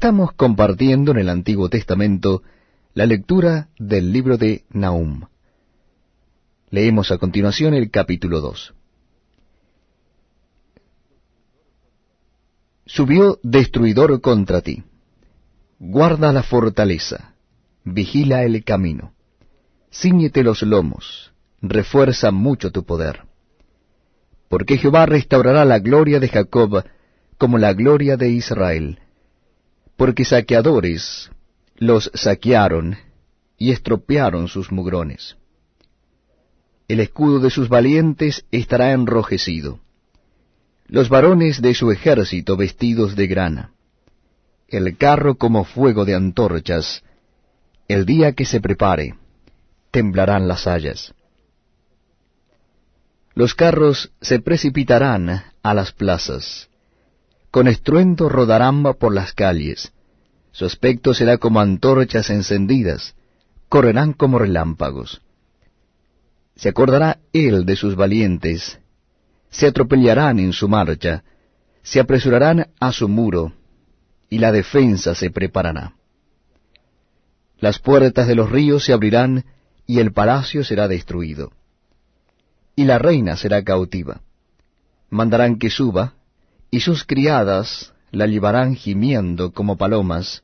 Estamos compartiendo en el Antiguo Testamento la lectura del libro de Nahum. Leemos a continuación el capítulo 2. Subió destruidor contra ti. Guarda la fortaleza, vigila el camino, ciñete los lomos, refuerza mucho tu poder. Porque Jehová restaurará la gloria de Jacob como la gloria de Israel. Porque saqueadores los saquearon y estropearon sus mugrones. El escudo de sus valientes estará enrojecido. Los varones de su ejército vestidos de grana, el carro como fuego de antorchas, el día que se prepare, temblarán las hayas. Los carros se precipitarán a las plazas, con estruendo rodarán por las calles, su aspecto será como antorchas encendidas, correrán como relámpagos. Se acordará él de sus valientes, se atropellarán en su marcha, se apresurarán a su muro, y la defensa se preparará. Las puertas de los ríos se abrirán, y el palacio será destruido. Y la reina será cautiva. Mandarán que suba, y sus criadas la llevarán gimiendo como palomas,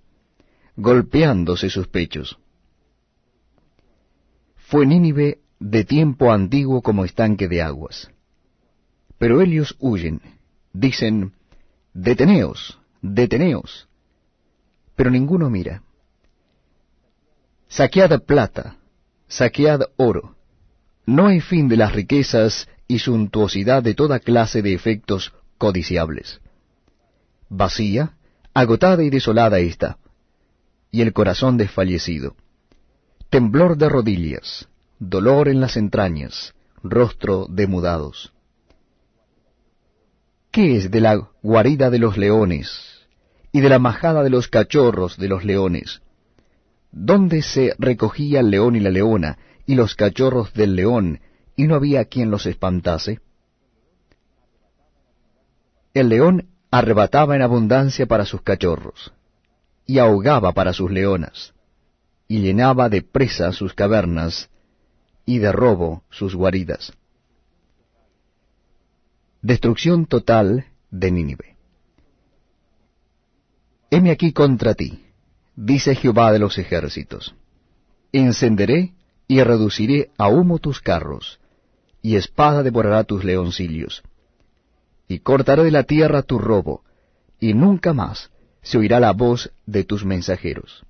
golpeándose sus pechos. Fue Nínive de tiempo antiguo como estanque de aguas pero ellos huyen, dicen, deteneos, deteneos, pero ninguno mira. Saquead plata, saquead oro. No hay fin de las riquezas y suntuosidad de toda clase de efectos codiciables. Vacía, agotada y desolada está, y el corazón desfallecido. Temblor de rodillas, dolor en las entrañas, rostro demudados. ¿Qué es de la guarida de los leones y de la majada de los cachorros de los leones? ¿Dónde se recogía el león y la leona y los cachorros del león y no había quien los espantase? El león arrebataba en abundancia para sus cachorros, y ahogaba para sus leonas, y llenaba de presa sus cavernas, y de robo sus guaridas destrucción total de Nínive. Heme aquí contra ti, dice Jehová de los ejércitos. Encenderé y reduciré a humo tus carros, y espada devorará tus leoncillos. Y cortaré de la tierra tu robo, y nunca más se oirá la voz de tus mensajeros.